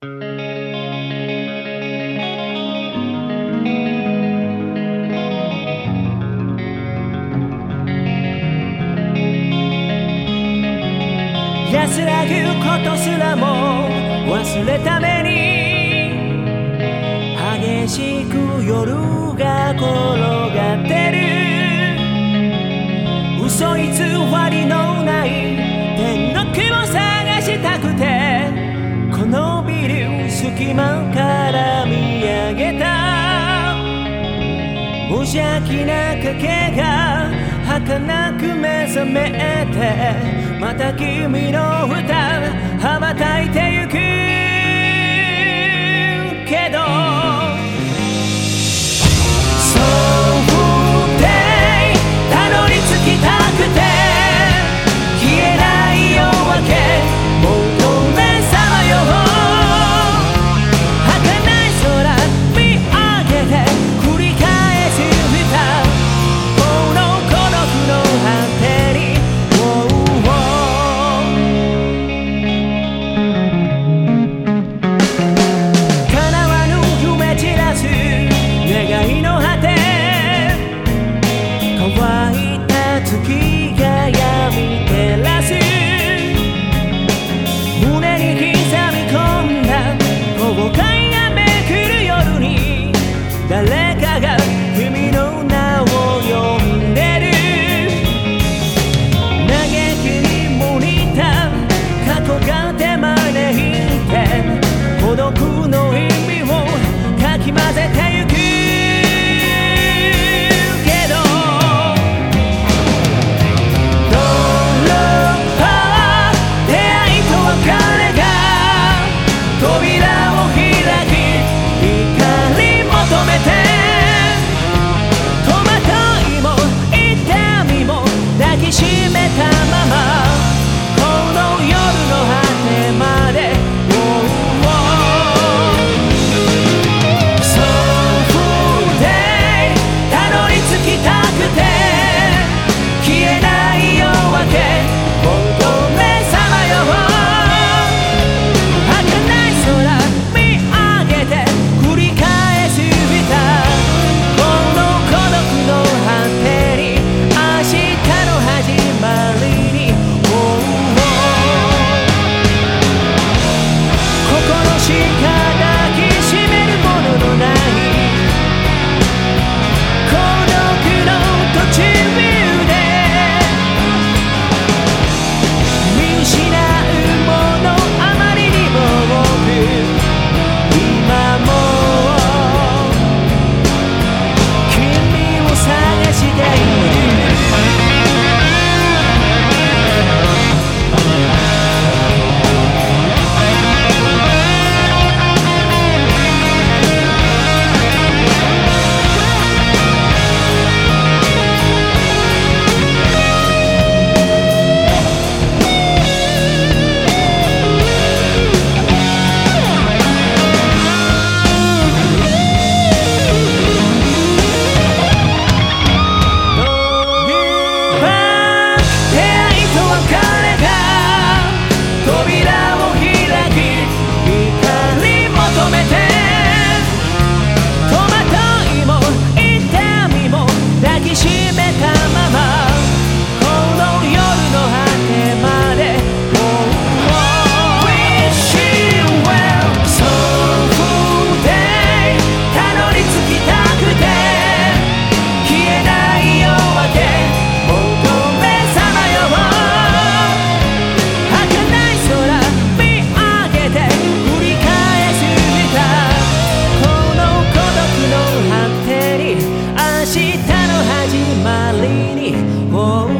安らぐことすらも忘れために激しく夜が転がってる。嘘偽りのない島から見上げた。無邪気な影が儚く目覚めてまた君の歌羽ばたいてゆく。我。